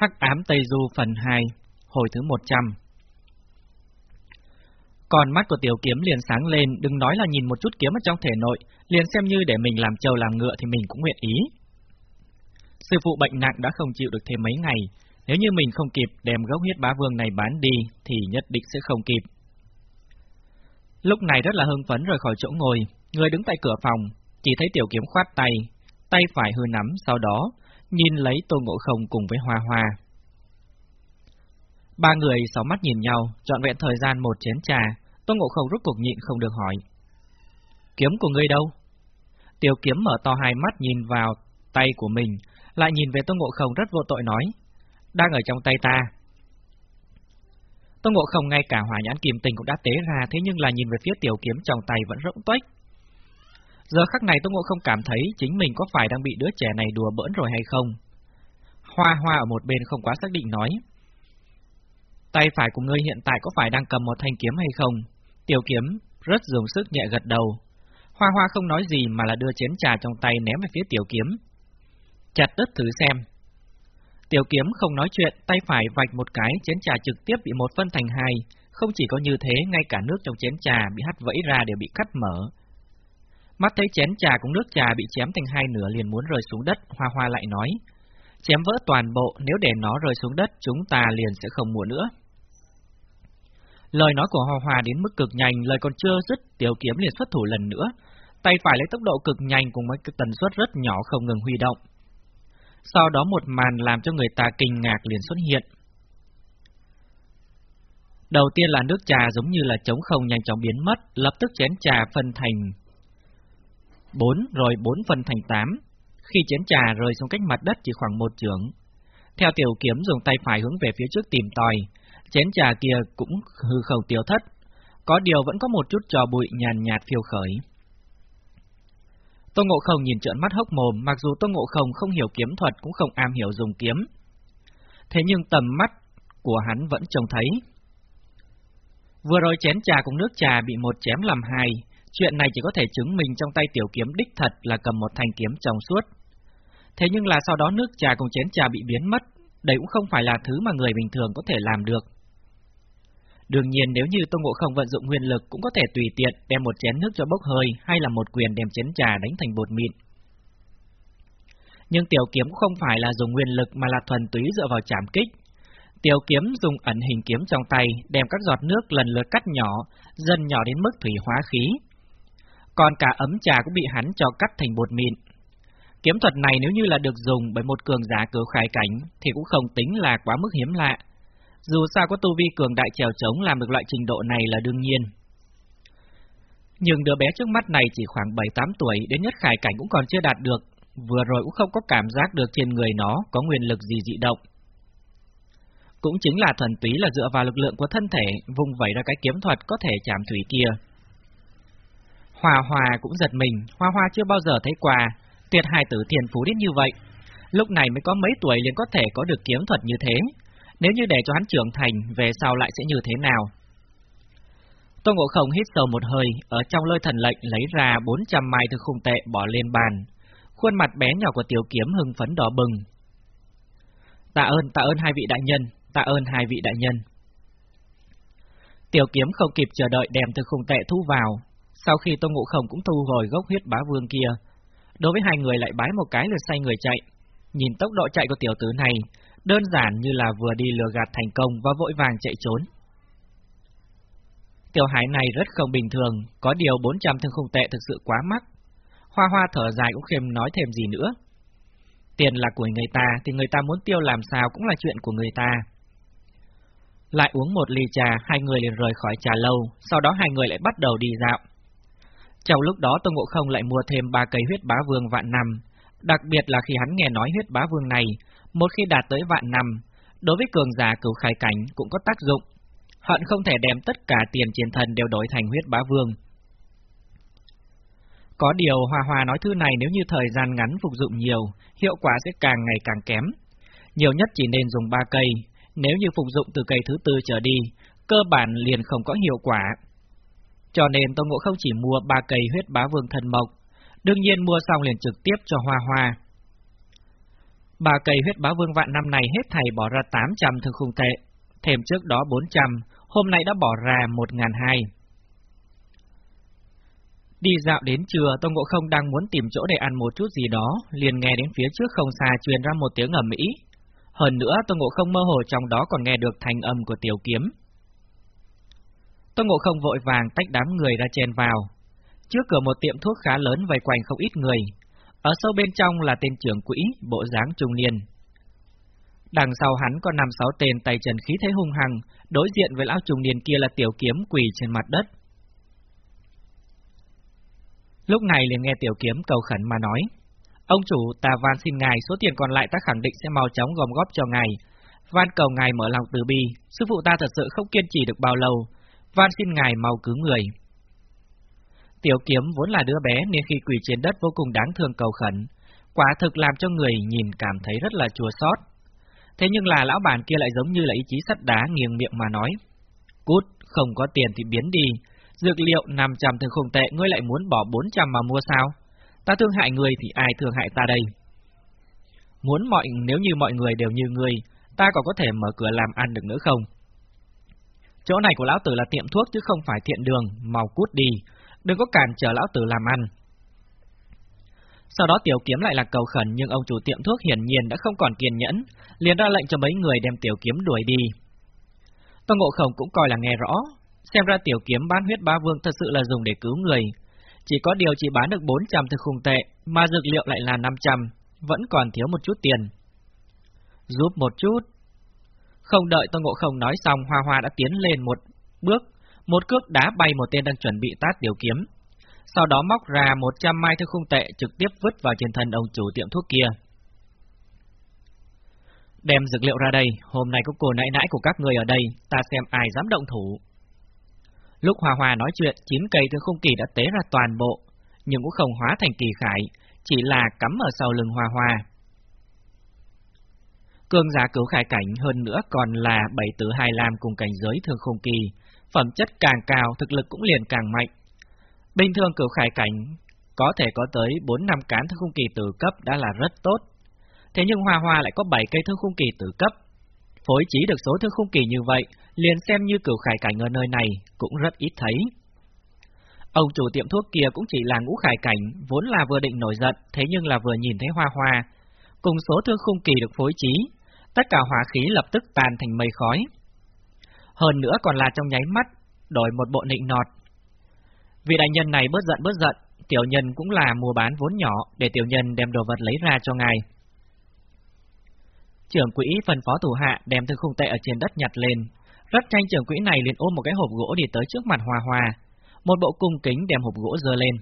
Hắc ám Tây Du phần 2, hồi thứ 100 Còn mắt của tiểu kiếm liền sáng lên, đừng nói là nhìn một chút kiếm ở trong thể nội, liền xem như để mình làm trâu làm ngựa thì mình cũng nguyện ý. Sư phụ bệnh nặng đã không chịu được thêm mấy ngày, nếu như mình không kịp đem gốc huyết bá vương này bán đi thì nhất định sẽ không kịp. Lúc này rất là hưng phấn rời khỏi chỗ ngồi, người đứng tại cửa phòng, chỉ thấy tiểu kiếm khoát tay, tay phải hư nắm, sau đó nhìn lấy Tô Ngộ Không cùng với Hoa Hoa. Ba người sáu mắt nhìn nhau, trọn vẹn thời gian một chén trà, Tô Ngộ Không rút cuộc nhịn không được hỏi. Kiếm của ngươi đâu? Tiểu kiếm mở to hai mắt nhìn vào tay của mình, lại nhìn về Tô Ngộ Không rất vô tội nói, đang ở trong tay ta. Tô Ngộ Không ngay cả hỏa nhãn kim tình cũng đã tế ra, thế nhưng là nhìn về phía tiểu kiếm trong tay vẫn rỗng tuếch. Giờ khắc này Tô Ngộ Không cảm thấy chính mình có phải đang bị đứa trẻ này đùa bỡn rồi hay không. Hoa hoa ở một bên không quá xác định nói. Tay phải của ngươi hiện tại có phải đang cầm một thanh kiếm hay không? Tiểu kiếm rất dùng sức nhẹ gật đầu. Hoa hoa không nói gì mà là đưa chén trà trong tay ném về phía tiểu kiếm. Chặt đất thử xem. Tiểu kiếm không nói chuyện, tay phải vạch một cái, chén trà trực tiếp bị một phân thành hai. Không chỉ có như thế, ngay cả nước trong chén trà bị hắt vẫy ra đều bị cắt mở. Mắt thấy chén trà cùng nước trà bị chém thành hai nửa liền muốn rơi xuống đất, Hoa Hoa lại nói. Chém vỡ toàn bộ, nếu để nó rơi xuống đất, chúng ta liền sẽ không mua nữa. Lời nói của Hoa Hoa đến mức cực nhanh, lời còn chưa dứt, tiểu kiếm liền xuất thủ lần nữa. Tay phải lấy tốc độ cực nhanh cùng với tần suất rất nhỏ không ngừng huy động. Sau đó một màn làm cho người ta kinh ngạc liền xuất hiện. Đầu tiên là nước trà giống như là trống không nhanh chóng biến mất, lập tức chén trà phân thành 4 rồi 4 phần thành 8. Khi chén trà rơi xuống cách mặt đất chỉ khoảng một trường. Theo tiểu kiếm dùng tay phải hướng về phía trước tìm tòi, chén trà kia cũng hư khẩu tiêu thất. Có điều vẫn có một chút trò bụi nhàn nhạt phiêu khởi. Tô Ngộ Không nhìn trợn mắt hốc mồm, mặc dù Tô Ngộ Không không hiểu kiếm thuật cũng không am hiểu dùng kiếm. Thế nhưng tầm mắt của hắn vẫn trông thấy. Vừa rồi chén trà cùng nước trà bị một chém làm hai, chuyện này chỉ có thể chứng minh trong tay tiểu kiếm đích thật là cầm một thanh kiếm trong suốt. Thế nhưng là sau đó nước trà cùng chén trà bị biến mất, đây cũng không phải là thứ mà người bình thường có thể làm được. Đương nhiên nếu như Tô Ngộ Không vận dụng nguyên lực cũng có thể tùy tiện đem một chén nước cho bốc hơi hay là một quyền đem chén trà đánh thành bột mịn. Nhưng tiểu kiếm cũng không phải là dùng nguyên lực mà là thuần túy dựa vào chạm kích. Tiểu kiếm dùng ẩn hình kiếm trong tay đem các giọt nước lần lượt cắt nhỏ, dần nhỏ đến mức thủy hóa khí. Còn cả ấm trà cũng bị hắn cho cắt thành bột mịn. Kiếm thuật này nếu như là được dùng bởi một cường giả cử khai cảnh thì cũng không tính là quá mức hiếm lạ dù sao có tu vi cường đại trèo trống làm được loại trình độ này là đương nhiên. Nhưng đứa bé trước mắt này chỉ khoảng 7-8 tuổi, đến nhất khải cảnh cũng còn chưa đạt được, vừa rồi cũng không có cảm giác được trên người nó có nguyên lực gì dị động. Cũng chính là thuần túy là dựa vào lực lượng của thân thể, vùng vẩy ra cái kiếm thuật có thể chạm thủy kia. Hòa Hòa cũng giật mình, Hoa Hoa chưa bao giờ thấy quà, tuyệt hài tử thiền phú đến như vậy. Lúc này mới có mấy tuổi liền có thể có được kiếm thuật như thế, nếu như để cho hắn trưởng thành, về sau lại sẽ như thế nào? Tôn Ngộ Không hít sâu một hơi, ở trong lôi thần lệnh lấy ra 400 mai thư khung tệ bỏ lên bàn. Khuôn mặt bé nhỏ của tiểu kiếm hưng phấn đỏ bừng. Tạ ơn, tạ ơn hai vị đại nhân, tạ ơn hai vị đại nhân. Tiểu kiếm không kịp chờ đợi đem thư khung tệ thu vào. Sau khi Tô Ngộ Không cũng thu hồi gốc huyết bá vương kia, đối với hai người lại bái một cái lượt say người chạy. Nhìn tốc độ chạy của tiểu tử này, đơn giản như là vừa đi lừa gạt thành công và vội vàng chạy trốn. Tiểu hải này rất không bình thường, có điều 400 thương không tệ thực sự quá mắc. Hoa hoa thở dài cũng khiêm nói thêm gì nữa. Tiền là của người ta thì người ta muốn tiêu làm sao cũng là chuyện của người ta. Lại uống một ly trà, hai người liền rời khỏi trà lâu, sau đó hai người lại bắt đầu đi dạo. Trong lúc đó Tô Ngộ Không lại mua thêm ba cây huyết bá vương vạn năm, đặc biệt là khi hắn nghe nói huyết bá vương này một khi đạt tới vạn năm, đối với cường giả cửu khai cảnh cũng có tác dụng. Hận không thể đem tất cả tiền chiến thần đều đổi thành huyết bá vương. Có điều hòa hòa nói thứ này nếu như thời gian ngắn phục dụng nhiều, hiệu quả sẽ càng ngày càng kém. Nhiều nhất chỉ nên dùng ba cây, nếu như phục dụng từ cây thứ tư trở đi, cơ bản liền không có hiệu quả. Cho nên Tô Ngộ không chỉ mua ba cây huyết bá vương thần mộc, đương nhiên mua xong liền trực tiếp cho Hoa Hoa. Ba cây huyết bá vương vạn năm này hết thầy bỏ ra 800 thương khung tệ, thêm trước đó 400, hôm nay đã bỏ ra 1.200. Đi dạo đến trưa, Tôn Ngộ Không đang muốn tìm chỗ để ăn một chút gì đó, liền nghe đến phía trước không xa truyền ra một tiếng ầm ĩ. Hơn nữa, Tôn Ngộ Không mơ hồ trong đó còn nghe được thanh âm của tiểu kiếm. Tôn Ngộ Không vội vàng tách đám người ra chèn vào. Trước cửa một tiệm thuốc khá lớn vây quanh không ít người. Ở sâu bên trong là tên trưởng quỹ, bộ dáng trung niên. Đằng sau hắn có năm sáu tên tay trần khí thế hung hăng, đối diện với lão trung niên kia là tiểu kiếm quỳ trên mặt đất. Lúc này liền nghe tiểu kiếm cầu khẩn mà nói. Ông chủ, ta van xin ngài, số tiền còn lại ta khẳng định sẽ mau chóng gom góp cho ngài. Van cầu ngài mở lòng từ bi, sư phụ ta thật sự không kiên trì được bao lâu. Van xin ngài mau cứu người. Tiểu kiếm vốn là đứa bé nên khi quỳ trên đất vô cùng đáng thương cầu khẩn, quả thực làm cho người nhìn cảm thấy rất là chua xót. Thế nhưng là lão bản kia lại giống như là ý chí sắt đá nghiêng miệng mà nói. Cút, không có tiền thì biến đi, Dược liệu 500 thường không tệ, ngươi lại muốn bỏ 400 mà mua sao? Ta thương hại người thì ai thương hại ta đây? Muốn mọi nếu như mọi người đều như người, ta còn có thể mở cửa làm ăn được nữa không? Chỗ này của lão tử là tiệm thuốc chứ không phải thiện đường, mau cút đi, đừng có cản trở lão tử làm ăn. Sau đó tiểu kiếm lại là cầu khẩn nhưng ông chủ tiệm thuốc hiển nhiên đã không còn kiên nhẫn, liền ra lệnh cho mấy người đem tiểu kiếm đuổi đi. Tôn Ngộ không cũng coi là nghe rõ, Xem ra tiểu kiếm bán huyết ba vương thật sự là dùng để cứu người. Chỉ có điều chỉ bán được 400 thực khung tệ, mà dược liệu lại là 500, vẫn còn thiếu một chút tiền. Giúp một chút. Không đợi Tô Ngộ Không nói xong, Hoa Hoa đã tiến lên một bước, một cước đá bay một tên đang chuẩn bị tát điều kiếm. Sau đó móc ra 100 mai thư khung tệ trực tiếp vứt vào trên thân ông chủ tiệm thuốc kia. Đem dược liệu ra đây, hôm nay có cô nãy nãi của các người ở đây, ta xem ai dám động thủ. Lúc Hòa Hòa nói chuyện, chín cây thương khung kỳ đã tế ra toàn bộ, nhưng cũng không hóa thành kỳ khải, chỉ là cắm ở sau lưng Hòa Hòa. Cương giả cứu khải cảnh hơn nữa còn là bảy tứ hai lam cùng cảnh giới thương khung kỳ, phẩm chất càng cao, thực lực cũng liền càng mạnh. Bình thường cửu khải cảnh có thể có tới 4 năm cán thương khung kỳ tử cấp đã là rất tốt. Thế nhưng Hoa Hoa lại có 7 cây thương khung kỳ tử cấp. Phối trí được số thương khung kỳ như vậy, liền xem như cửu khải cảnh ở nơi này cũng rất ít thấy. Ông chủ tiệm thuốc kia cũng chỉ là ngũ khải cảnh, vốn là vừa định nổi giận, thế nhưng là vừa nhìn thấy hoa hoa. Cùng số thương khung kỳ được phối trí, tất cả hỏa khí lập tức tàn thành mây khói. Hơn nữa còn là trong nháy mắt, đổi một bộ nịnh nọt. Vị đại nhân này bớt giận bớt giận, tiểu nhân cũng là mua bán vốn nhỏ để tiểu nhân đem đồ vật lấy ra cho ngài. Trưởng quỹ phân phó thủ hạ đem thương khung tệ ở trên đất nhặt lên, rất tranh trưởng quỹ này liền ôm một cái hộp gỗ đi tới trước mặt hòa hòa, một bộ cung kính đem hộp gỗ dơ lên.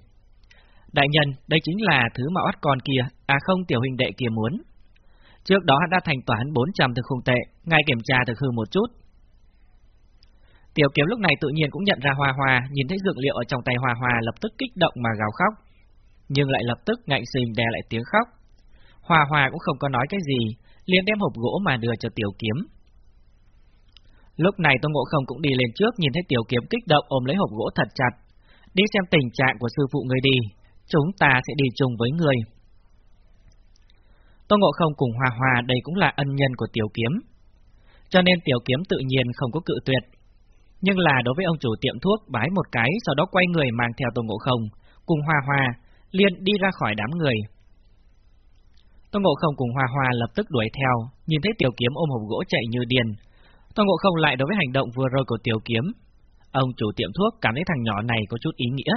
Đại nhân, đây chính là thứ mà oát con kia, à không tiểu huynh đệ kia muốn. Trước đó hắn đã thanh toán 400 thực khung tệ, ngay kiểm tra thực hư một chút. Tiểu kiếm lúc này tự nhiên cũng nhận ra Hoa Hoa, nhìn thấy dược liệu ở trong tay Hoa Hoa lập tức kích động mà gào khóc, nhưng lại lập tức ngạnh xìm đè lại tiếng khóc. Hoa Hoa cũng không có nói cái gì, liền đem hộp gỗ mà đưa cho tiểu kiếm. Lúc này Tô Ngộ Không cũng đi lên trước nhìn thấy tiểu kiếm kích động ôm lấy hộp gỗ thật chặt. Đi xem tình trạng của sư phụ người đi, chúng ta sẽ đi chung với người. Tôn Ngộ Không cùng Hòa Hòa đây cũng là ân nhân của tiểu kiếm. Cho nên tiểu kiếm tự nhiên không có cự tuyệt. Nhưng là đối với ông chủ tiệm thuốc bái một cái sau đó quay người mang theo Tôn Ngộ Không, cùng Hòa Hòa, liền đi ra khỏi đám người. Tôn Ngộ Không cùng Hòa Hòa lập tức đuổi theo, nhìn thấy tiểu kiếm ôm hộp gỗ chạy như điên, Tôn Ngộ Không lại đối với hành động vừa rồi của Tiểu Kiếm. Ông chủ tiệm thuốc cảm thấy thằng nhỏ này có chút ý nghĩa.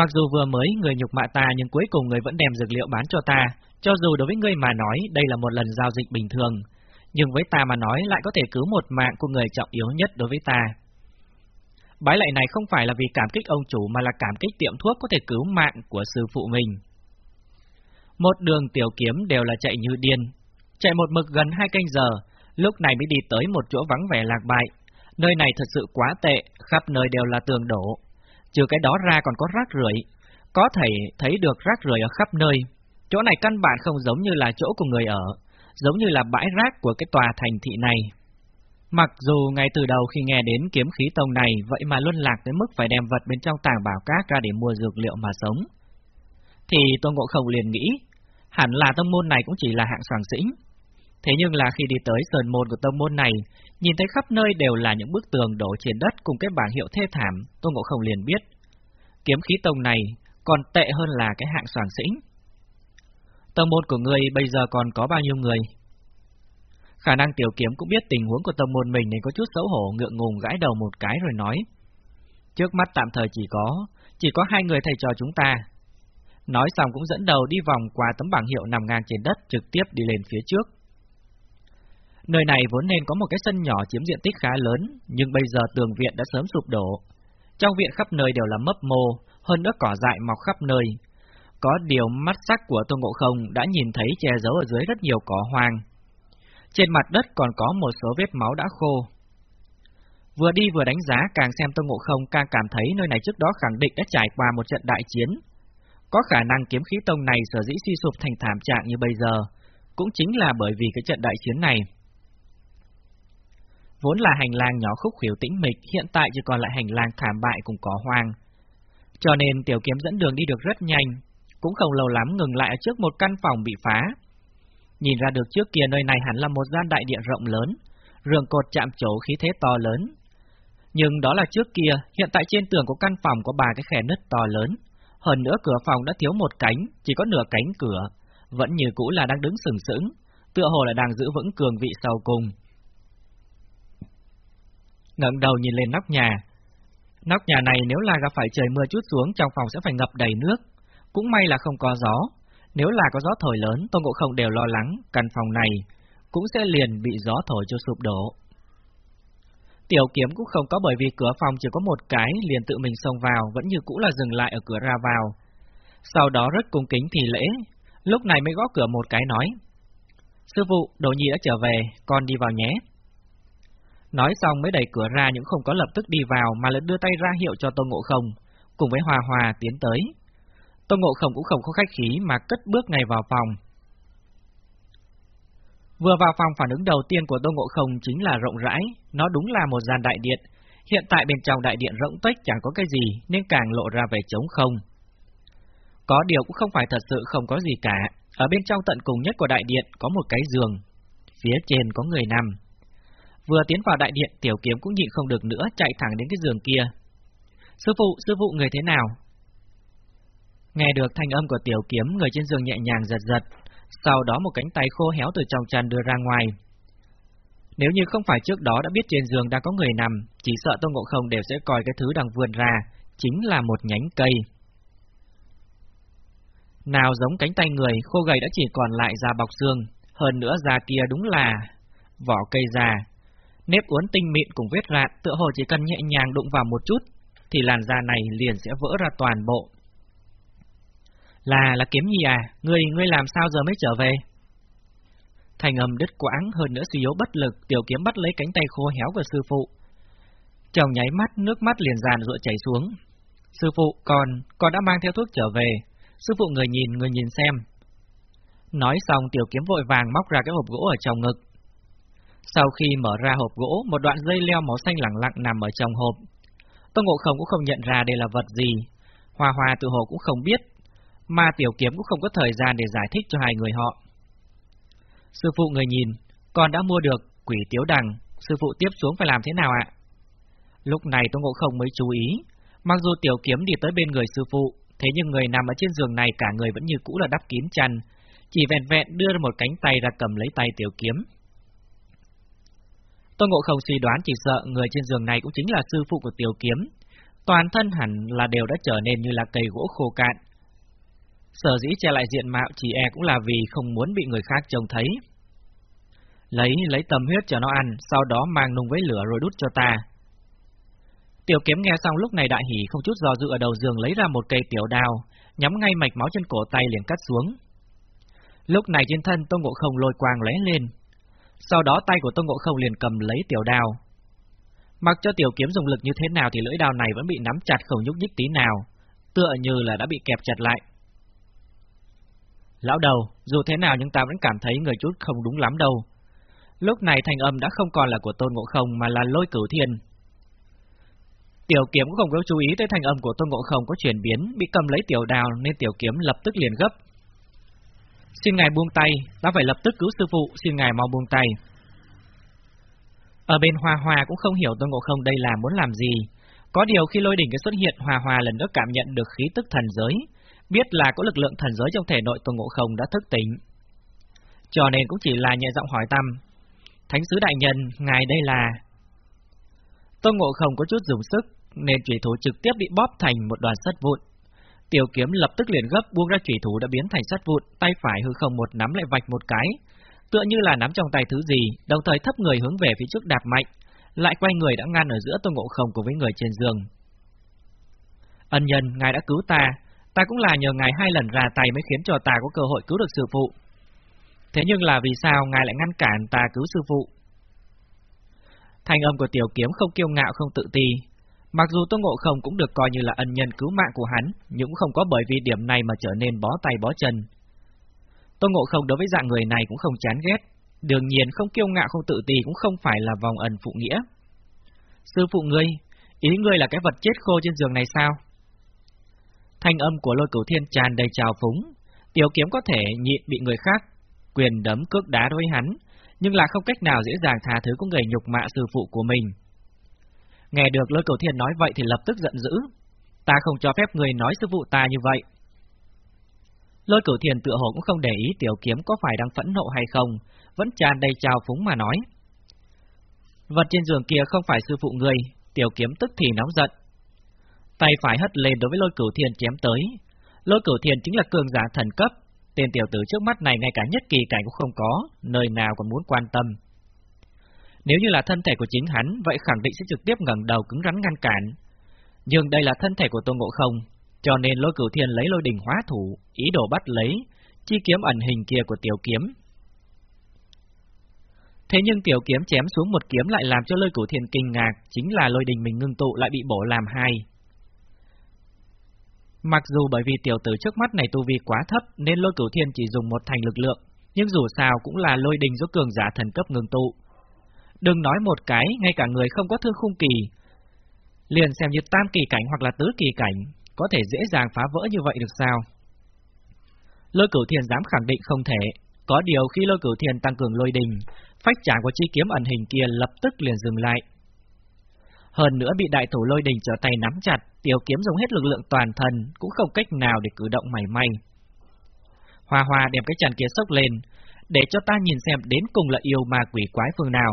Mặc dù vừa mới người nhục mạ ta nhưng cuối cùng người vẫn đem dược liệu bán cho ta, cho dù đối với ngươi mà nói đây là một lần giao dịch bình thường, nhưng với ta mà nói lại có thể cứu một mạng của người trọng yếu nhất đối với ta. Bái lại này không phải là vì cảm kích ông chủ mà là cảm kích tiệm thuốc có thể cứu mạng của sư phụ mình. Một đường tiểu kiếm đều là chạy như điên, Chạy một mực gần hai canh giờ, lúc này mới đi tới một chỗ vắng vẻ lạc bại. Nơi này thật sự quá tệ, khắp nơi đều là tường đổ. Trừ cái đó ra còn có rác rưởi, có thể thấy được rác rưởi ở khắp nơi. Chỗ này căn bản không giống như là chỗ của người ở, giống như là bãi rác của cái tòa thành thị này. Mặc dù ngay từ đầu khi nghe đến kiếm khí tông này, vậy mà luân lạc tới mức phải đem vật bên trong tàng bảo cát ra để mua dược liệu mà sống. Thì Tôn Ngộ Không liền nghĩ, Hẳn là tông môn này cũng chỉ là hạng soàng xĩnh, Thế nhưng là khi đi tới sơn môn của tông môn này, nhìn thấy khắp nơi đều là những bức tường đổ trên đất cùng cái bảng hiệu thê thảm, Tô Ngộ Không liền biết. Kiếm khí tông này còn tệ hơn là cái hạng soàng sĩ. Tông môn của người bây giờ còn có bao nhiêu người? Khả năng tiểu kiếm cũng biết tình huống của tông môn mình nên có chút xấu hổ ngượng ngùng gãi đầu một cái rồi nói. Trước mắt tạm thời chỉ có, chỉ có hai người thầy trò chúng ta. Nói xong cũng dẫn đầu đi vòng qua tấm bảng hiệu nằm ngang trên đất trực tiếp đi lên phía trước. Nơi này vốn nên có một cái sân nhỏ chiếm diện tích khá lớn, nhưng bây giờ tường viện đã sớm sụp đổ. Trong viện khắp nơi đều là mấp mô, hơn nữa cỏ dại mọc khắp nơi. Có điều mắt sắc của Tôn Ngộ Không đã nhìn thấy che giấu ở dưới rất nhiều cỏ hoang. Trên mặt đất còn có một số vết máu đã khô. Vừa đi vừa đánh giá càng xem Tôn Ngộ Không càng cảm thấy nơi này trước đó khẳng định đã trải qua một trận đại chiến. Có khả năng kiếm khí tông này sở dĩ suy sụp thành thảm trạng như bây giờ, cũng chính là bởi vì cái trận đại chiến này. Vốn là hành lang nhỏ khúc khuỷu tĩnh mịch, hiện tại chỉ còn lại hành lang thảm bại cùng có hoang. Cho nên tiểu kiếm dẫn đường đi được rất nhanh, cũng không lâu lắm ngừng lại trước một căn phòng bị phá. Nhìn ra được trước kia nơi này hẳn là một gian đại điện rộng lớn, rường cột chạm trổ khí thế to lớn. Nhưng đó là trước kia, hiện tại trên tường của căn phòng có ba cái khe nứt to lớn. Hơn nữa cửa phòng đã thiếu một cánh, chỉ có nửa cánh cửa, vẫn như cũ là đang đứng sừng sững, tựa hồ là đang giữ vững cường vị sau cùng ngẩng đầu nhìn lên nóc nhà. Nóc nhà này nếu là gặp phải trời mưa chút xuống trong phòng sẽ phải ngập đầy nước. Cũng may là không có gió. Nếu là có gió thổi lớn, Tôn Ngộ Không đều lo lắng căn phòng này cũng sẽ liền bị gió thổi cho sụp đổ. Tiểu kiếm cũng không có bởi vì cửa phòng chỉ có một cái liền tự mình xông vào, vẫn như cũ là dừng lại ở cửa ra vào. Sau đó rất cung kính thì lễ, lúc này mới gõ cửa một cái nói. Sư phụ, đồ nhi đã trở về, con đi vào nhé. Nói xong mới đẩy cửa ra nhưng không có lập tức đi vào mà lại đưa tay ra hiệu cho Tôn Ngộ Không, cùng với Hòa Hòa tiến tới. Tôn Ngộ Không cũng không có khách khí mà cất bước ngay vào phòng. Vừa vào phòng phản ứng đầu tiên của Tôn Ngộ Không chính là rộng rãi, nó đúng là một gian đại điện. Hiện tại bên trong đại điện rộng tách chẳng có cái gì nên càng lộ ra vẻ trống không. Có điều cũng không phải thật sự không có gì cả, ở bên trong tận cùng nhất của đại điện có một cái giường, phía trên có người nằm. Vừa tiến vào đại điện, tiểu kiếm cũng nhịn không được nữa, chạy thẳng đến cái giường kia. Sư phụ, sư phụ người thế nào? Nghe được thanh âm của tiểu kiếm, người trên giường nhẹ nhàng giật giật, sau đó một cánh tay khô héo từ trong chăn đưa ra ngoài. Nếu như không phải trước đó đã biết trên giường đang có người nằm, chỉ sợ Tô Ngộ Không đều sẽ coi cái thứ đang vươn ra, chính là một nhánh cây. Nào giống cánh tay người, khô gầy đã chỉ còn lại da bọc xương, hơn nữa da kia đúng là vỏ cây già. Nếp uốn tinh mịn cùng vết rạn, tựa hồ chỉ cần nhẹ nhàng đụng vào một chút, thì làn da này liền sẽ vỡ ra toàn bộ. Là, là kiếm nhi à, ngươi, ngươi làm sao giờ mới trở về? Thành âm đứt quãng hơn nữa suy yếu bất lực, tiểu kiếm bắt lấy cánh tay khô héo của sư phụ. Chồng nháy mắt, nước mắt liền dàn rụa chảy xuống. Sư phụ, con, con đã mang theo thuốc trở về. Sư phụ người nhìn, người nhìn xem. Nói xong tiểu kiếm vội vàng móc ra cái hộp gỗ ở trong ngực. Sau khi mở ra hộp gỗ, một đoạn dây leo màu xanh lẳng lặng nằm ở trong hộp. Tô Ngộ Không cũng không nhận ra đây là vật gì. Hoa Hoa tự hồ cũng không biết, mà tiểu kiếm cũng không có thời gian để giải thích cho hai người họ. Sư phụ người nhìn, con đã mua được quỷ tiếu đằng, sư phụ tiếp xuống phải làm thế nào ạ? Lúc này Tô Ngộ Không mới chú ý, mặc dù tiểu kiếm đi tới bên người sư phụ, thế nhưng người nằm ở trên giường này cả người vẫn như cũ là đắp kín chăn, chỉ vẹn vẹn đưa một cánh tay ra cầm lấy tay tiểu kiếm tôn Ngộ Không suy đoán chỉ sợ người trên giường này cũng chính là sư phụ của tiểu kiếm, toàn thân hẳn là đều đã trở nên như là cây gỗ khô cạn, Sở dĩ che lại diện mạo chỉ e cũng là vì không muốn bị người khác trông thấy. Lấy, lấy tầm huyết cho nó ăn, sau đó mang nung với lửa rồi đút cho ta. Tiểu kiếm nghe xong lúc này đại hỉ không chút do dự ở đầu giường lấy ra một cây tiểu đao, nhắm ngay mạch máu trên cổ tay liền cắt xuống. Lúc này trên thân Tôn Ngộ Không lôi quang lóe lên. Sau đó tay của Tôn Ngộ Không liền cầm lấy tiểu đao. Mặc cho tiểu kiếm dùng lực như thế nào thì lưỡi đao này vẫn bị nắm chặt không nhúc nhích tí nào, tựa như là đã bị kẹp chặt lại. Lão đầu, dù thế nào nhưng ta vẫn cảm thấy người chút không đúng lắm đâu. Lúc này thành âm đã không còn là của Tôn Ngộ Không mà là lôi cửu thiên. Tiểu kiếm cũng không có chú ý tới thành âm của Tôn Ngộ Không có chuyển biến, bị cầm lấy tiểu đào nên tiểu kiếm lập tức liền gấp. Xin ngài buông tay, ta phải lập tức cứu sư phụ, xin ngài mau buông tay. Ở bên Hoa Hoa cũng không hiểu Tôn Ngộ Không đây là muốn làm gì. Có điều khi lôi đỉnh cái xuất hiện, Hoa Hoa lần nữa cảm nhận được khí tức thần giới, biết là có lực lượng thần giới trong thể nội Tôn Ngộ Không đã thức tỉnh. Cho nên cũng chỉ là nhẹ giọng hỏi tâm. Thánh sứ đại nhân, ngài đây là... Tôn Ngộ Không có chút dùng sức, nên trùy thủ trực tiếp bị bóp thành một đoàn sắt vụn. Tiểu kiếm lập tức liền gấp buông ra chủy thủ đã biến thành sắt vụn, tay phải hư không một nắm lại vạch một cái, tựa như là nắm trong tay thứ gì, đồng thời thấp người hướng về phía trước đạp mạnh, lại quay người đã ngăn ở giữa Tôn Ngộ Không cùng với người trên giường. Ân nhân, ngài đã cứu ta, ta cũng là nhờ ngài hai lần ra tay mới khiến cho ta có cơ hội cứu được sư phụ. Thế nhưng là vì sao ngài lại ngăn cản ta cứu sư phụ? Thanh âm của tiểu kiếm không kiêu ngạo không tự ti. Mặc dù Tôn Ngộ Không cũng được coi như là ân nhân cứu mạng của hắn, nhưng cũng không có bởi vì điểm này mà trở nên bó tay bó chân. Tôn Ngộ Không đối với dạng người này cũng không chán ghét, đương nhiên không kiêu ngạo không tự ti cũng không phải là vòng ẩn phụ nghĩa. Sư phụ ngươi, ý ngươi là cái vật chết khô trên giường này sao? Thanh âm của lôi cửu thiên tràn đầy trào phúng, tiểu kiếm có thể nhịn bị người khác quyền đấm cước đá đối hắn, nhưng là không cách nào dễ dàng tha thứ của người nhục mạ sư phụ của mình. Nghe được lôi cầu thiên nói vậy thì lập tức giận dữ. Ta không cho phép người nói sư phụ ta như vậy. Lôi cửu thiền tựa hồ cũng không để ý tiểu kiếm có phải đang phẫn nộ hay không, vẫn tràn đầy trào phúng mà nói. Vật trên giường kia không phải sư phụ người, tiểu kiếm tức thì nóng giận. Tay phải hất lên đối với lôi cửu thiền chém tới. Lôi cửu thiền chính là cường giả thần cấp, tên tiểu tử trước mắt này ngay cả nhất kỳ cảnh cũng không có, nơi nào còn muốn quan tâm. Nếu như là thân thể của chính hắn, vậy khẳng định sẽ trực tiếp ngẩng đầu cứng rắn ngăn cản. Nhưng đây là thân thể của Tôn Ngộ Không, cho nên lôi cửu thiên lấy lôi đình hóa thủ, ý đồ bắt lấy, chi kiếm ẩn hình kia của tiểu kiếm. Thế nhưng tiểu kiếm chém xuống một kiếm lại làm cho lôi cửu thiên kinh ngạc, chính là lôi đình mình ngưng tụ lại bị bổ làm hai. Mặc dù bởi vì tiểu tử trước mắt này tu vi quá thấp nên lôi cửu thiên chỉ dùng một thành lực lượng, nhưng dù sao cũng là lôi đình do cường giả thần cấp ngưng tụ. Đừng nói một cái, ngay cả người không có thương khung kỳ, liền xem như tam kỳ cảnh hoặc là tứ kỳ cảnh, có thể dễ dàng phá vỡ như vậy được sao? Lôi cửu thiền dám khẳng định không thể, có điều khi lôi cửu thiền tăng cường lôi đình, phách trả của chi kiếm ẩn hình kia lập tức liền dừng lại. Hơn nữa bị đại thủ lôi đình trở tay nắm chặt, tiểu kiếm dùng hết lực lượng toàn thân, cũng không cách nào để cử động mảy may. Hoa hoa đem cái chăn kia sốc lên, để cho ta nhìn xem đến cùng là yêu ma quỷ quái phương nào.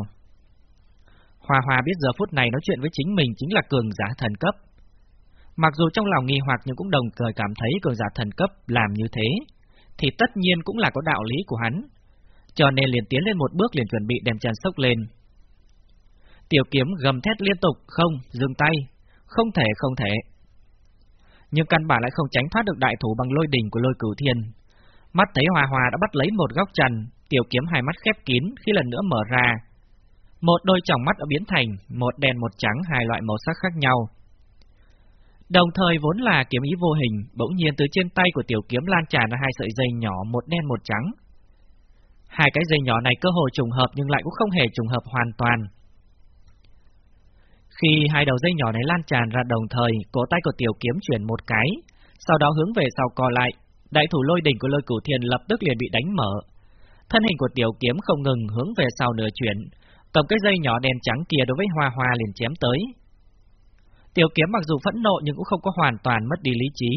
Hoa hoa biết giờ phút này nói chuyện với chính mình chính là cường giả thần cấp. Mặc dù trong lòng nghi hoặc nhưng cũng đồng thời cảm thấy cường giả thần cấp làm như thế, thì tất nhiên cũng là có đạo lý của hắn. Cho nên liền tiến lên một bước liền chuẩn bị đem chăn sốc lên. Tiểu kiếm gầm thét liên tục, không, dừng tay, không thể không thể. Nhưng căn bản lại không tránh thoát được đại thủ bằng lôi đỉnh của lôi cửu thiên. Mắt thấy Hòa Hòa đã bắt lấy một góc trần, tiểu kiếm hai mắt khép kín khi lần nữa mở ra. Một đôi tròng mắt đã biến thành một đen một trắng hai loại màu sắc khác nhau. Đồng thời vốn là kiếm ý vô hình, bỗng nhiên từ trên tay của tiểu kiếm lan tràn ra hai sợi dây nhỏ một đen một trắng. Hai cái dây nhỏ này cơ hội trùng hợp nhưng lại cũng không hề trùng hợp hoàn toàn. Khi hai đầu dây nhỏ này lan tràn ra đồng thời, cổ tay của tiểu kiếm chuyển một cái, sau đó hướng về sau co lại, đại thủ lôi đỉnh của lôi cửu thiền lập tức liền bị đánh mở. Thân hình của tiểu kiếm không ngừng hướng về sau nửa chuyển, cầm cái dây nhỏ đen trắng kia đối với hoa hoa liền chém tới. Tiểu kiếm mặc dù phẫn nộ nhưng cũng không có hoàn toàn mất đi lý trí,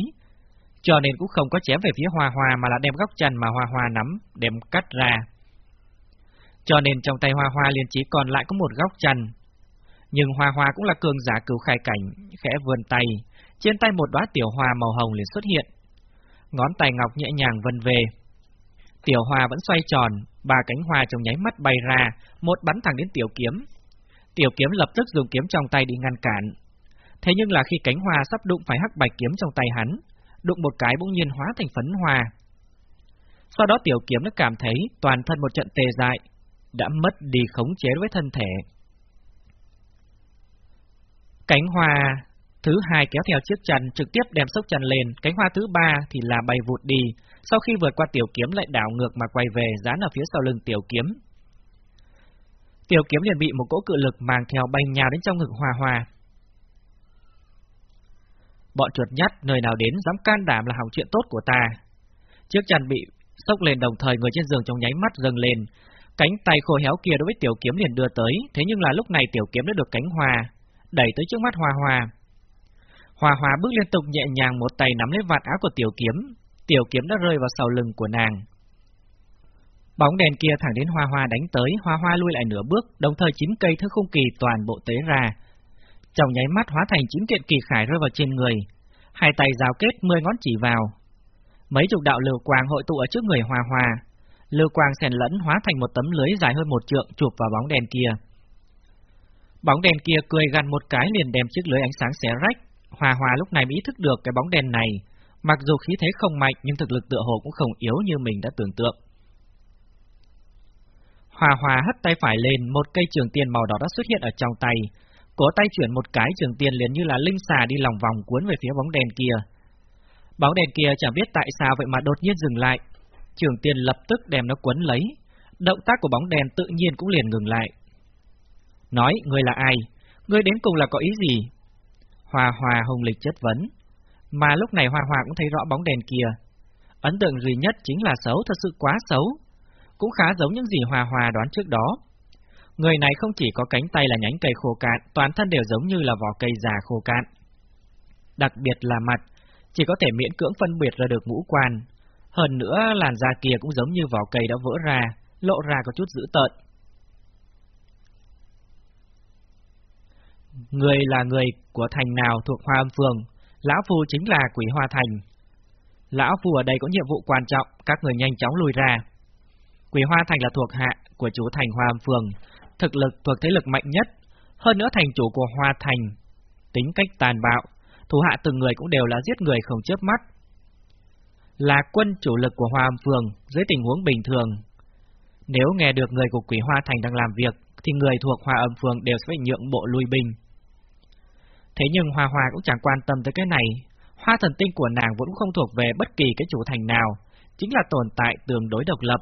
cho nên cũng không có chém về phía hoa hoa mà là đem góc chân mà hoa hoa nắm, đem cắt ra. Cho nên trong tay hoa hoa liền chỉ còn lại có một góc chân, nhưng Hoa Hoa cũng là cường giả cứu khai cảnh, khẽ vươn tay, trên tay một đóa tiểu hoa màu hồng liền xuất hiện. Ngón tay ngọc nhẹ nhàng vân về. Tiểu hoa vẫn xoay tròn, ba cánh hoa trong nháy mắt bay ra, một bắn thẳng đến tiểu kiếm. Tiểu kiếm lập tức dùng kiếm trong tay đi ngăn cản. Thế nhưng là khi cánh hoa sắp đụng phải hắc bạch kiếm trong tay hắn, đụng một cái bỗng nhiên hóa thành phấn hoa. Sau đó tiểu kiếm nó cảm thấy toàn thân một trận tê dại, đã mất đi khống chế với thân thể. Cánh hoa thứ hai kéo theo chiếc chăn trực tiếp đem sốc chăn lên, cánh hoa thứ ba thì là bay vụt đi, sau khi vượt qua tiểu kiếm lại đảo ngược mà quay về dán ở phía sau lưng tiểu kiếm. Tiểu kiếm liền bị một cỗ cự lực mang theo bay nhào đến trong ngực hoa hoa. Bọn chuột nhắt nơi nào đến dám can đảm là hỏng chuyện tốt của ta. Chiếc chăn bị Sốc lên đồng thời người trên giường trong nháy mắt dâng lên, cánh tay khô héo kia đối với tiểu kiếm liền đưa tới, thế nhưng là lúc này tiểu kiếm đã được cánh hòa đẩy tới trước mắt Hoa Hoa. Hoa Hoa bước liên tục nhẹ nhàng một tay nắm lấy vạt áo của tiểu kiếm, tiểu kiếm đã rơi vào sau lưng của nàng. Bóng đèn kia thẳng đến Hoa Hoa đánh tới, Hoa Hoa lui lại nửa bước, đồng thời chín cây thứ khung kỳ toàn bộ tế ra. Trong nháy mắt hóa thành chín kiện kỳ khải rơi vào trên người, hai tay giao kết mười ngón chỉ vào. Mấy chục đạo lưu quang hội tụ ở trước người Hoa Hoa, lưu quang xen lẫn hóa thành một tấm lưới dài hơn một trượng chụp vào bóng đèn kia. Bóng đèn kia cười gần một cái liền đem chiếc lưới ánh sáng xé rách. Hoa Hoa lúc này mới ý thức được cái bóng đèn này, mặc dù khí thế không mạnh nhưng thực lực tựa hồ cũng không yếu như mình đã tưởng tượng. Hòa Hòa hất tay phải lên, một cây trường tiên màu đỏ đã xuất hiện ở trong tay. Cổ tay chuyển một cái trường tiên liền như là linh xà đi lòng vòng cuốn về phía bóng đèn kia. Bóng đèn kia chẳng biết tại sao vậy mà đột nhiên dừng lại. Trường tiên lập tức đem nó cuốn lấy. Động tác của bóng đèn tự nhiên cũng liền ngừng lại. Nói, ngươi là ai? Ngươi đến cùng là có ý gì? Hòa Hòa hùng lịch chất vấn. Mà lúc này Hòa Hòa cũng thấy rõ bóng đèn kia. Ấn tượng duy nhất chính là xấu, thật sự quá xấu. Cũng khá giống những gì Hòa Hòa đoán trước đó. Người này không chỉ có cánh tay là nhánh cây khô cạn, toàn thân đều giống như là vỏ cây già khô cạn. Đặc biệt là mặt, chỉ có thể miễn cưỡng phân biệt ra được ngũ quan. Hơn nữa, làn da kia cũng giống như vỏ cây đã vỡ ra, lộ ra có chút dữ tợn. Người là người của thành nào thuộc Hoa Âm Phường, Lão Phu chính là Quỷ Hoa Thành. Lão Phu ở đây có nhiệm vụ quan trọng, các người nhanh chóng lùi ra. Quỷ Hoa Thành là thuộc hạ của chủ thành Hoa Âm Phường, thực lực thuộc thế lực mạnh nhất, hơn nữa thành chủ của Hoa Thành, tính cách tàn bạo, thủ hạ từng người cũng đều là giết người không chớp mắt. Là quân chủ lực của Hoa Âm Phường, dưới tình huống bình thường. Nếu nghe được người của Quỷ Hoa Thành đang làm việc, thì người thuộc Hoa Âm Phường đều sẽ phải nhượng bộ lui binh. Thế nhưng Hoa Hoa cũng chẳng quan tâm tới cái này, hoa thần tinh của nàng vẫn không thuộc về bất kỳ cái chủ thành nào, chính là tồn tại tương đối độc lập.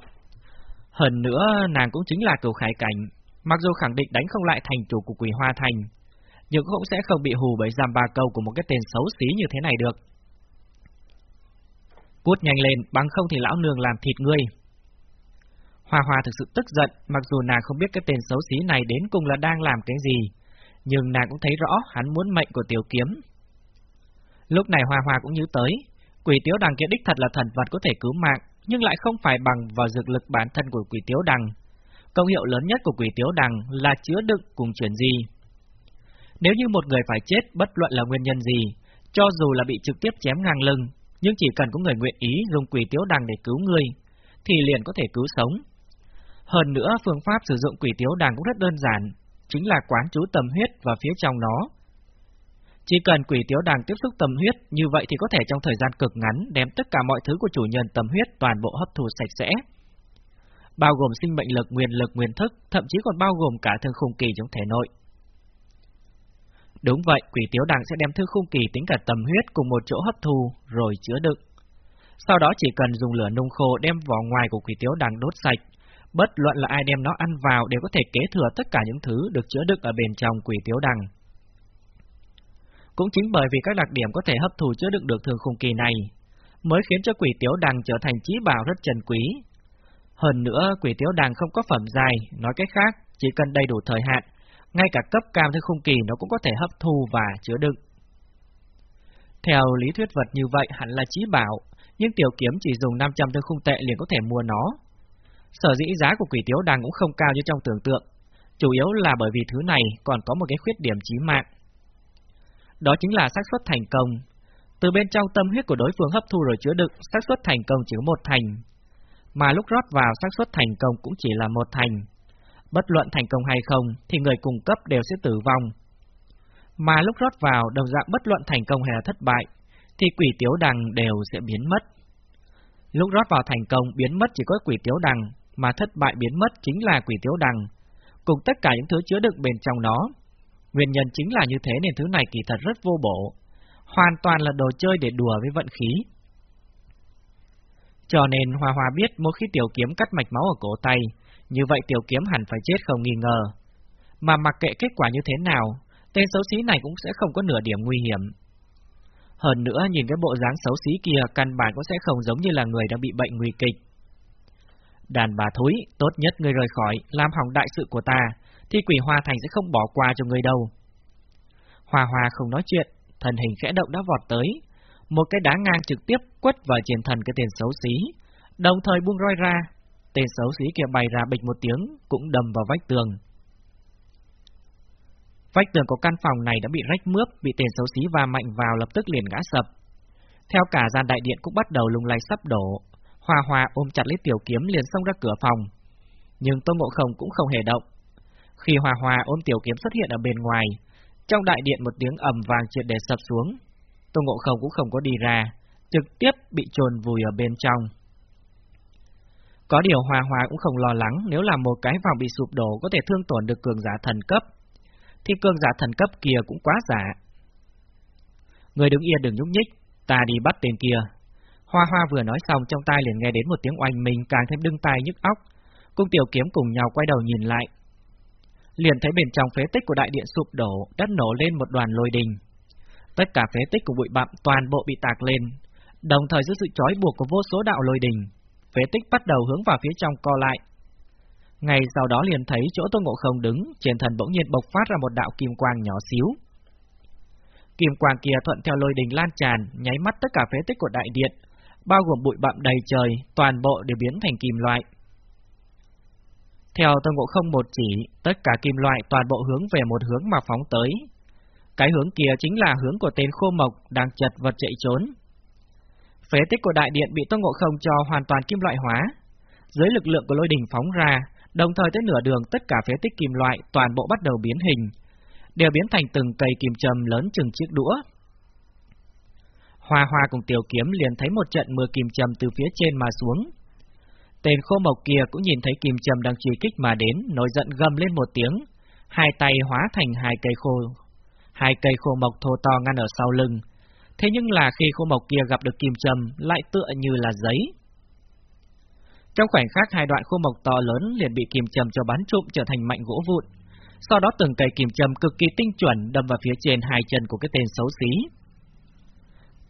Hơn nữa, nàng cũng chính là cửu khải cảnh, mặc dù khẳng định đánh không lại thành chủ của quỷ hoa thành, nhưng cũng sẽ không bị hù bởi giam ba câu của một cái tên xấu xí như thế này được. Cút nhanh lên, bằng không thì lão nương làm thịt ngươi. Hoa Hoa thực sự tức giận, mặc dù nàng không biết cái tên xấu xí này đến cùng là đang làm cái gì, nhưng nàng cũng thấy rõ hắn muốn mệnh của tiểu kiếm. Lúc này Hoa Hoa cũng nhớ tới, quỷ tiếu đằng kia đích thật là thần vật có thể cứu mạng, nhưng lại không phải bằng vào dược lực bản thân của quỷ tiếu đằng. Công hiệu lớn nhất của quỷ tiếu đằng là chứa đựng cùng chuyển gì. Nếu như một người phải chết bất luận là nguyên nhân gì, cho dù là bị trực tiếp chém ngang lưng, nhưng chỉ cần có người nguyện ý dùng quỷ tiếu đằng để cứu người, thì liền có thể cứu sống. Hơn nữa, phương pháp sử dụng quỷ tiếu đằng cũng rất đơn giản, chính là quán chú tâm huyết vào phía trong nó. Chỉ cần quỷ tiếu đằng tiếp xúc tâm huyết, như vậy thì có thể trong thời gian cực ngắn đem tất cả mọi thứ của chủ nhân tâm huyết toàn bộ hấp thụ sạch sẽ. Bao gồm sinh mệnh lực, nguyên lực, nguyên thức, thậm chí còn bao gồm cả thương khung kỳ trong thể nội. Đúng vậy, quỷ tiếu đằng sẽ đem thư khung kỳ tính cả tâm huyết cùng một chỗ hấp thu, rồi chứa đựng. Sau đó chỉ cần dùng lửa nung khô đem vỏ ngoài của quỷ tiếu đằng đốt sạch, bất luận là ai đem nó ăn vào đều có thể kế thừa tất cả những thứ được chứa đựng ở bên trong quỷ tiếu đằng. Cũng chính bởi vì các đặc điểm có thể hấp thụ chứa đựng được thường khung kỳ này, mới khiến cho quỷ tiếu đằng trở thành trí bảo rất trần quý. Hơn nữa, quỷ tiếu đằng không có phẩm dài, nói cách khác, chỉ cần đầy đủ thời hạn, ngay cả cấp cao thương khung kỳ nó cũng có thể hấp thu và chứa đựng. Theo lý thuyết vật như vậy hẳn là trí bảo, nhưng tiểu kiếm chỉ dùng 500 thương khung tệ liền có thể mua nó, Sở dĩ giá của quỷ tiếu đằng cũng không cao như trong tưởng tượng, chủ yếu là bởi vì thứ này còn có một cái khuyết điểm chí mạng. Đó chính là xác suất thành công. Từ bên trong tâm huyết của đối phương hấp thu rồi chứa đựng, xác suất thành công chỉ có một thành, mà lúc rót vào xác suất thành công cũng chỉ là một thành. Bất luận thành công hay không thì người cung cấp đều sẽ tử vong. Mà lúc rót vào đồng dạng bất luận thành công hay là thất bại, thì quỷ tiếu đằng đều sẽ biến mất. Lúc rót vào thành công biến mất chỉ có quỷ tiếu đằng, mà thất bại biến mất chính là quỷ tiếu đằng, cùng tất cả những thứ chứa đựng bên trong nó. Nguyên nhân chính là như thế nên thứ này kỳ thật rất vô bổ, hoàn toàn là đồ chơi để đùa với vận khí. Cho nên Hoa Hoa biết mỗi khi tiểu kiếm cắt mạch máu ở cổ tay, như vậy tiểu kiếm hẳn phải chết không nghi ngờ. Mà mặc kệ kết quả như thế nào, tên xấu xí này cũng sẽ không có nửa điểm nguy hiểm. Hơn nữa nhìn cái bộ dáng xấu xí kia căn bản cũng sẽ không giống như là người đang bị bệnh nguy kịch. Đàn bà thối tốt nhất ngươi rời khỏi, làm hỏng đại sự của ta, thì quỷ hoa thành sẽ không bỏ qua cho ngươi đâu. Hoa hoa không nói chuyện, thần hình khẽ động đã vọt tới. Một cái đá ngang trực tiếp quất vào trên thần cái tiền xấu xí, đồng thời buông roi ra. Tên xấu xí kia bay ra bịch một tiếng, cũng đầm vào vách tường. Vách tường của căn phòng này đã bị rách mướp, bị tên xấu xí va mạnh vào lập tức liền ngã sập. Theo cả gian đại điện cũng bắt đầu lung lay sắp đổ, Hoa Hoa ôm chặt lấy tiểu kiếm liền xông ra cửa phòng. Nhưng Tô Ngộ Không cũng không hề động. Khi Hoa Hoa ôm tiểu kiếm xuất hiện ở bên ngoài, trong đại điện một tiếng ầm vàng triệt để sập xuống. Tô Ngộ Không cũng không có đi ra, trực tiếp bị trồn vùi ở bên trong. Có điều Hoa Hoa cũng không lo lắng nếu là một cái phòng bị sụp đổ có thể thương tổn được cường giả thần cấp, thì cường giả thần cấp kia cũng quá giả. Người đứng yên đừng nhúc nhích, ta đi bắt tên kia. Hoa Hoa vừa nói xong trong tai liền nghe đến một tiếng oanh mình, càng thêm đưng tai nhức óc. Cung tiểu kiếm cùng nhau quay đầu nhìn lại. Liền thấy bên trong phế tích của đại điện sụp đổ, đất nổ lên một đoàn lôi đình. Tất cả phế tích của bụi bặm toàn bộ bị tạc lên, đồng thời dưới sự trói buộc của vô số đạo lôi đình, phế tích bắt đầu hướng vào phía trong co lại. Ngày sau đó liền thấy chỗ Tô Ngộ Không đứng, trên thần bỗng nhiên bộc phát ra một đạo kim quang nhỏ xíu. Kim quang kia thuận theo lôi đình lan tràn, nháy mắt tất cả phế tích của đại điện, bao gồm bụi bặm đầy trời, toàn bộ đều biến thành kim loại. Theo Tô Ngộ Không một chỉ, tất cả kim loại toàn bộ hướng về một hướng mà phóng tới. Cái hướng kia chính là hướng của tên khô mộc đang chật vật chạy trốn. Phế tích của đại điện bị Tô Ngộ Không cho hoàn toàn kim loại hóa. Dưới lực lượng của lôi đình phóng ra, đồng thời tới nửa đường tất cả phế tích kim loại toàn bộ bắt đầu biến hình, đều biến thành từng cây kim châm lớn chừng chiếc đũa. Hoa Hoa cùng Tiểu Kiếm liền thấy một trận mưa kim châm từ phía trên mà xuống. Tên khô mộc kia cũng nhìn thấy kim châm đang truy kích mà đến, nổi giận gầm lên một tiếng, hai tay hóa thành hai cây khô, hai cây khô mộc thô to ngăn ở sau lưng. Thế nhưng là khi khô mộc kia gặp được kim châm, lại tựa như là giấy. Trong khoảnh khắc hai đoạn khô mộc to lớn liền bị kim châm cho bắn trụm trở thành mạnh gỗ vụn. Sau đó từng cây kim châm cực kỳ tinh chuẩn đâm vào phía trên hai chân của cái tên xấu xí.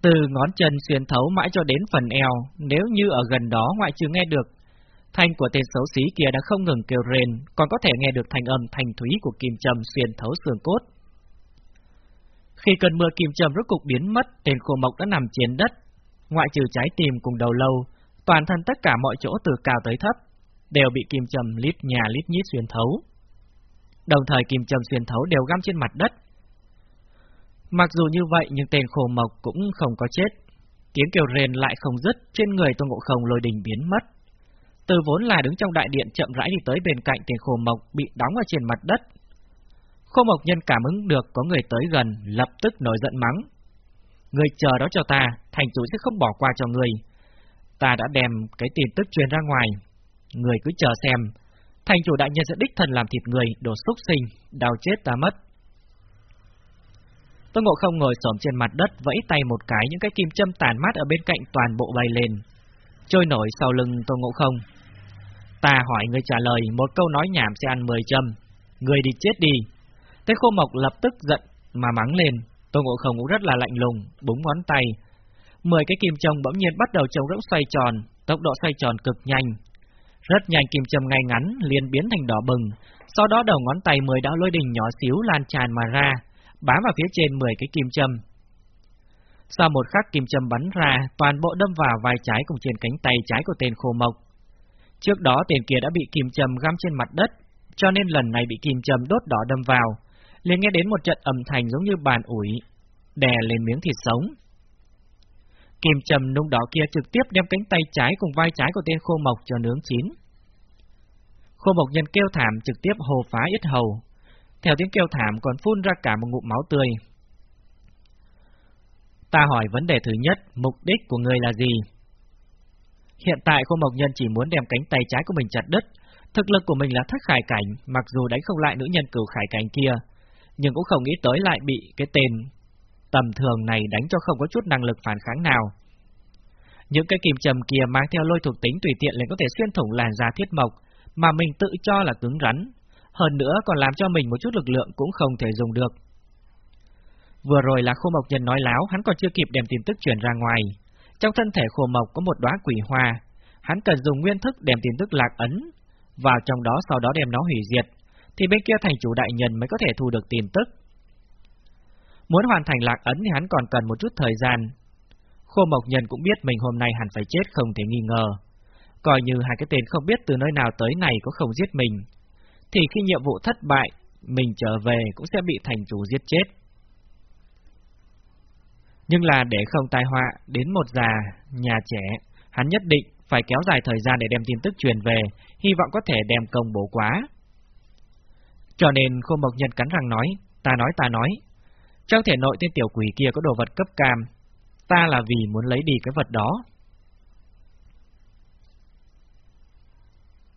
Từ ngón chân xuyên thấu mãi cho đến phần eo, nếu như ở gần đó ngoại trừ nghe được, thanh của tên xấu xí kia đã không ngừng kêu rền, còn có thể nghe được thanh âm thanh thúy của kim châm xuyên thấu xương cốt. Khi cơn mưa kim châm rốt cục biến mất, tên khô mộc đã nằm trên đất, ngoại trừ trái tim cùng đầu lâu, toàn thân tất cả mọi chỗ từ cao tới thấp, đều bị kim châm lít nhà lít nhít xuyên thấu. Đồng thời kim châm xuyên thấu đều găm trên mặt đất, Mặc dù như vậy nhưng tên khổ mộc cũng không có chết. Tiếng kêu rền lại không dứt, trên người Tôn Ngộ Không lôi đình biến mất. Từ vốn là đứng trong đại điện chậm rãi đi tới bên cạnh tên khổ mộc bị đóng ở trên mặt đất. Khô mộc nhân cảm ứng được có người tới gần, lập tức nổi giận mắng. Người chờ đó cho ta, thành chủ sẽ không bỏ qua cho người. Ta đã đem cái tin tức truyền ra ngoài. Người cứ chờ xem. Thành chủ đại nhân sẽ đích thần làm thịt người, đổ xúc sinh, đau chết ta mất. Tô Ngộ Không ngồi xổm trên mặt đất vẫy tay một cái những cái kim châm tàn mát ở bên cạnh toàn bộ bay lên, trôi nổi sau lưng Tô Ngộ Không. Ta hỏi người trả lời một câu nói nhảm sẽ ăn 10 châm, người đi chết đi. Thế Khô Mộc lập tức giận mà mắng lên, Tô Ngộ Không cũng rất là lạnh lùng, búng ngón tay. Mười cái kim châm bỗng nhiên bắt đầu trông rỗng xoay tròn, tốc độ xoay tròn cực nhanh. Rất nhanh kim châm ngay ngắn liền biến thành đỏ bừng, sau đó đầu ngón tay mười đạo lôi đình nhỏ xíu lan tràn mà ra, bám vào phía trên 10 cái kim châm. Sau một khắc kim châm bắn ra, toàn bộ đâm vào vai trái cùng trên cánh tay trái của tên khô mộc. Trước đó tên kia đã bị kim châm găm trên mặt đất, cho nên lần này bị kim châm đốt đỏ đâm vào, liền nghe đến một trận âm thanh giống như bàn ủi, đè lên miếng thịt sống. Kim châm nung đỏ kia trực tiếp đem cánh tay trái cùng vai trái của tên khô mộc cho nướng chín. Khô mộc nhân kêu thảm trực tiếp hồ phá ít hầu, theo tiếng kêu thảm còn phun ra cả một ngụm máu tươi. Ta hỏi vấn đề thứ nhất, mục đích của người là gì? Hiện tại Khô Mộc Nhân chỉ muốn đem cánh tay trái của mình chặt đứt, thực lực của mình là thất khải cảnh, mặc dù đánh không lại nữ nhân cửu khải cảnh kia, nhưng cũng không nghĩ tới lại bị cái tên tầm thường này đánh cho không có chút năng lực phản kháng nào. Những cái kìm trầm kia mang theo lôi thuộc tính tùy tiện liền có thể xuyên thủng làn da thiết mộc, mà mình tự cho là cứng rắn, hơn nữa còn làm cho mình một chút lực lượng cũng không thể dùng được. Vừa rồi là khô mộc nhân nói láo, hắn còn chưa kịp đem tin tức truyền ra ngoài. Trong thân thể khô mộc có một đóa quỷ hoa, hắn cần dùng nguyên thức đem tin tức lạc ấn vào trong đó sau đó đem nó hủy diệt, thì bên kia thành chủ đại nhân mới có thể thu được tin tức. Muốn hoàn thành lạc ấn thì hắn còn cần một chút thời gian. Khô Mộc Nhân cũng biết mình hôm nay hẳn phải chết không thể nghi ngờ. Coi như hai cái tên không biết từ nơi nào tới này có không giết mình, thì khi nhiệm vụ thất bại, mình trở về cũng sẽ bị thành chủ giết chết. Nhưng là để không tai họa đến một già, nhà trẻ, hắn nhất định phải kéo dài thời gian để đem tin tức truyền về, hy vọng có thể đem công bố quá. Cho nên Khô Mộc Nhân cắn răng nói, ta nói ta nói, trong thể nội tên tiểu quỷ kia có đồ vật cấp cam, ta là vì muốn lấy đi cái vật đó.